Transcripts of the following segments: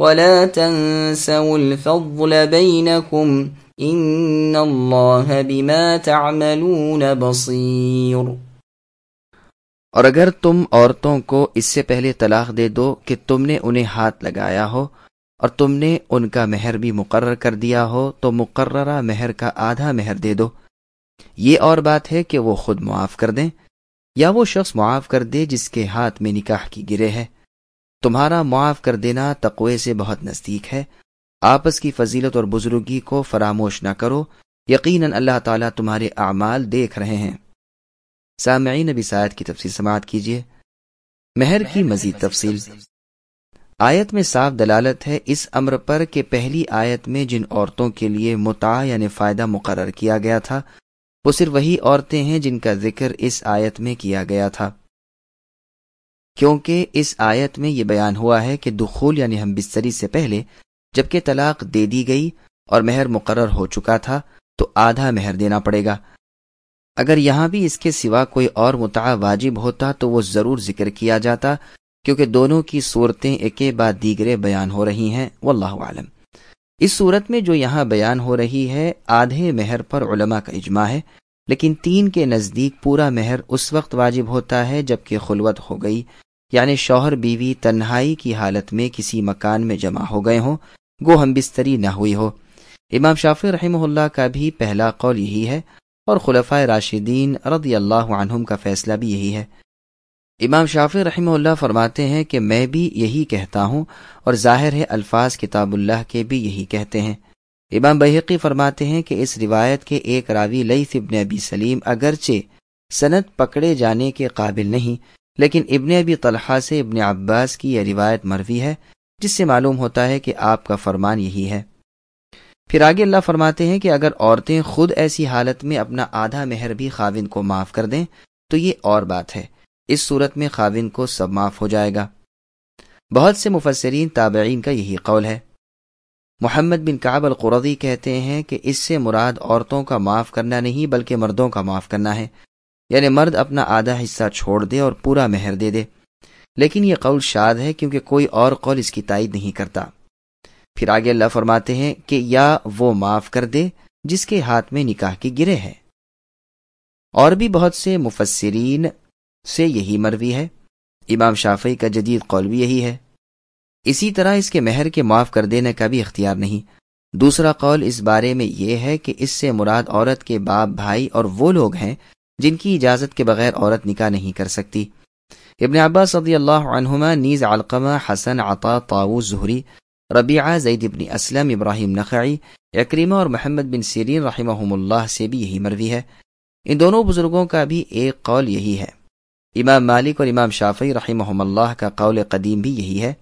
ولا تنسوا الفضل بينكم ان الله بما تعملون بصير اور اگر تم عورتوں کو اس سے پہلے طلاق دے دو کہ تم نے انہیں ہاتھ لگایا ہو اور تم نے ان کا مہر بھی مقرر کر دیا ہو، تو مقررہ مہر کا آدھا مہر دے دو۔ یہ اور بات ہے کہ وہ خود معاف کر دیں، یا وہ شخص معاف کر دے جس کے ہاتھ میں نکاح کی گرے ہے۔ تمہارا معاف کر دینا تقوی سے بہت نزدیک ہے۔ آپس کی فضیلت اور بزرگی کو فراموش نہ کرو۔ یقیناً اللہ تعالیٰ تمہارے اعمال دیکھ رہے ہیں۔ سامعین نبی سائد کی تفصیل سماعت کیجیے مہر کی مزید تفصیل۔ آیت میں صاف دلالت ہے اس امر پر کہ پہلی آیت میں جن عورتوں کے لیے متا یعنی فائدہ مقرر کیا گیا تھا، وہ صرف وہی عورتیں ہیں جن کا ذکر اس آیت میں کیا گیا تھا۔ کیونکہ اس آیت میں یہ بیان ہوا ہے کہ دخول یعنی ہم بستری سے پہلے جبکہ طلاق دے دی گئی اور مہر مقرر ہو چکا تھا، تو آدھا مہر دینا پڑے گا۔ اگر یہاں بھی اس کے سوا کوئی اور متع واجب ہوتا تو وہ ضرور ذکر کیا جاتا، کیونکہ دونوں کی صورتیں ایک بعد دیگرے بیان ہو رہی ہیں۔ واللہ عالم اس صورت میں جو یہاں بیان ہو رہی ہے، آدھے مہر پر علماء کا اجماع ہے۔ لیکن تین کے نزدیک پورا مہر اس وقت واجب ہوتا ہے جبکہ خلوت ہو گئی۔ یعنی شوہر بیوی تنہائی کی حالت میں کسی مکان میں جمع ہو گئے ہوں گو ہم بستری نہ ہوئی ہو۔ امام شافی رحمہ اللہ کا بھی پہلا قول یہی ہے اور خلفۂ راشدین رضی اللہ عنہم کا فیصلہ بھی یہی ہے۔ امام شافی رحمہ اللہ فرماتے ہیں کہ میں بھی یہی کہتا ہوں اور ظاہر ہے الفاظ کتاب اللہ کے بھی یہی کہتے ہیں۔ امام بحقی فرماتے ہیں کہ اس روایت کے ایک راوی لئیث ابن ابی سلیم اگرچہ صنعت پکڑے جانے کے قابل نہیں، لیکن ابن ابی طلحہ سے ابن عباس کی یہ روایت مروی ہے، جس سے معلوم ہوتا ہے کہ آپ کا فرمان یہی ہے۔ پھر آگے اللہ فرماتے ہیں کہ اگر عورتیں خود ایسی حالت میں اپنا آدھا مہر بھی خاوند کو معاف کر دیں، تو یہ اور بات ہے۔ اس صورت میں خاوند کو سب معاف ہو جائے گا۔ بہت سے مفسرین تابعین کا یہی قول ہے۔ محمد بن کعب القردی کہتے ہیں کہ اس سے مراد عورتوں کا معاف کرنا نہیں بلکہ مردوں کا معاف کرنا ہے۔ یعنی مرد اپنا آدھا حصہ چھوڑ دے اور پورا مہر دے دے۔ لیکن یہ قول شاد ہے کیونکہ کوئی اور قول اس کی تائید نہیں کرتا۔ پھر آگے اللہ فرماتے ہیں کہ یا وہ معاف کر دے جس کے ہاتھ میں نکاح کی گرے ہے۔ اور بھی بہت سے مفسرین سے یہی مروی ہے۔ امام شافی کا جدید قول بھی یہی ہے۔ اسی طرح اس کے مہر کے معاف کر دینے کا بھی اختیار نہیں۔ دوسرا قول اس بارے میں یہ ہے کہ اس سے مراد عورت کے باپ، بھائی اور وہ لوگ ہیں جن کی اجازت کے بغیر عورت نکاح نہیں کر سکتی۔ ابن عباس رضی اللہ عنہما نیز علقمہ، حسن، عطا طاؤ ظہری ربیعہ، زید ابن اسلم، ابراہیم نقعی اکریمہ اور محمد بن سیرین رحمہ اللہ سے بھی یہی مروی ہے۔ ان دونوں بزرگوں کا بھی ایک قول یہی ہے۔ امام مالک اور امام شافی رحمہ اللہ کا قول قدیم بھی یہی ہے۔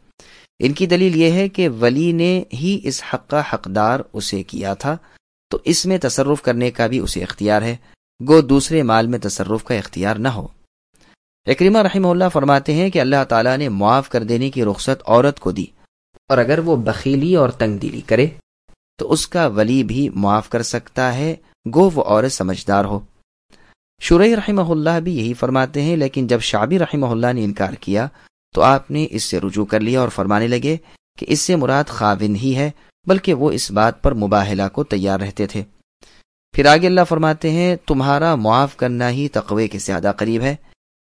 ان کی دلیل یہ ہے کہ ولی نے ہی اس حق کا حقدار اسے کیا تھا، تو اس میں تصرف کرنے کا بھی اسے اختیار ہے، گو دوسرے مال میں تصرف کا اختیار نہ ہو۔ اکریمہ رحمہ اللہ فرماتے ہیں کہ اللہ تعالیٰ نے معاف کر دینے کی رخصت عورت کو دی، اور اگر وہ بخیلی اور تنگ دلی کرے، تو اس کا ولی بھی معاف کر سکتا ہے، گو وہ عورت سمجھدار ہو۔ شرعی رحمہ اللہ بھی یہی فرماتے ہیں، لیکن جب شابی رحمہ اللہ نے انکار کیا تو آپ نے اس سے رجوع کر لیا اور فرمانے لگے کہ اس سے مراد خاوند ہی ہے، بلکہ وہ اس بات پر مباہلہ کو تیار رہتے تھے۔ پھر آگے اللہ فرماتے ہیں، تمہارا معاف کرنا ہی تقوی کے زیادہ قریب ہے۔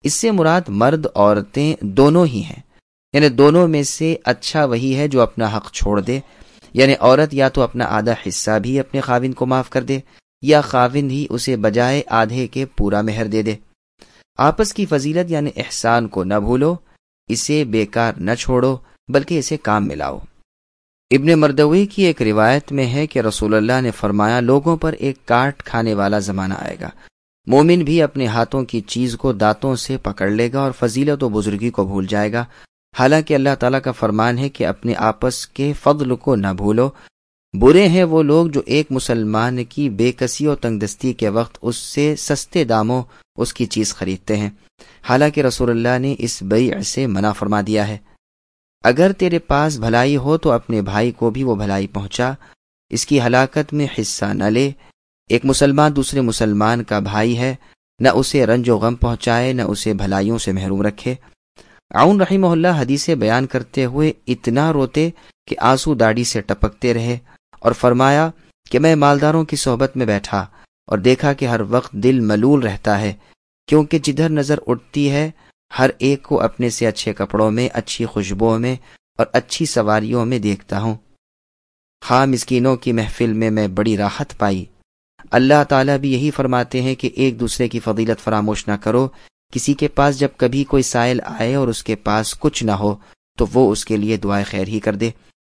اس سے مراد مرد عورتیں دونوں ہی ہیں۔ یعنی دونوں میں سے اچھا وہی ہے جو اپنا حق چھوڑ دے۔ یعنی عورت یا تو اپنا آدھا حصہ بھی اپنے خاوند کو معاف کر دے، یا خاوند ہی اسے بجائے آدھے کے پورا مہر دے دے۔ آپس کی فضیلت یعنی احسان کو نہ بھولو۔ اسے بیکار نہ چھوڑو، بلکہ اسے کام ملاؤ ابن مردوی کی ایک روایت میں ہے کہ رسول اللہ نے فرمایا، لوگوں پر ایک کاٹ کھانے والا زمانہ آئے گا۔ مومن بھی اپنے ہاتھوں کی چیز کو دانتوں سے پکڑ لے گا اور فضیلت و بزرگی کو بھول جائے گا۔ حالانکہ اللہ تعالیٰ کا فرمان ہے کہ اپنے آپس کے فضل کو نہ بھولو۔ برے ہیں وہ لوگ جو ایک مسلمان کی بے کسی و تنگ دستی کے وقت اس سے سستے داموں اس کی چیز خریدتے ہیں۔ حالانکہ رسول اللہ نے اس بیع سے منع فرما دیا ہے۔ اگر تیرے پاس بھلائی ہو تو اپنے بھائی کو بھی وہ بھلائی پہنچا۔ اس کی ہلاکت میں حصہ نہ لے۔ ایک مسلمان دوسرے مسلمان کا بھائی ہے۔ نہ اسے رنج و غم پہنچائے، نہ اسے بھلائیوں سے محروم رکھے۔ عون رحمہ اللہ حدیث بیان کرتے ہوئے اتنا روتے کہ آنسو داڑھی سے ٹپکتے رہے۔ اور فرمایا کہ میں مالداروں کی صحبت میں بیٹھا اور دیکھا کہ ہر وقت دل ملول رہتا ہے، کیونکہ جدھر نظر اٹھتی ہے، ہر ایک کو اپنے سے اچھے کپڑوں میں، اچھی خوشبو میں اور اچھی سواریوں میں دیکھتا ہوں۔ خواہ مسکینوں کی محفل میں میں بڑی راحت پائی۔ اللہ تعالیٰ بھی یہی فرماتے ہیں کہ ایک دوسرے کی فضیلت فراموش نہ کرو۔ کسی کے پاس جب کبھی کوئی سائل آئے اور اس کے پاس کچھ نہ ہو، تو وہ اس کے لیے دعائیں خیر ہی کر دے۔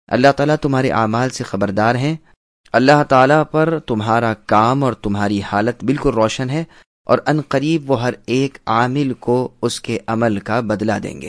اللہ تعالیٰ تمہارے اعمال سے خبردار ہیں۔ اللہ تعالیٰ پر تمہارا کام اور تمہاری حالت بالکل روشن ہے اور ان قریب وہ ہر ایک عامل کو اس کے عمل کا بدلہ دیں گے۔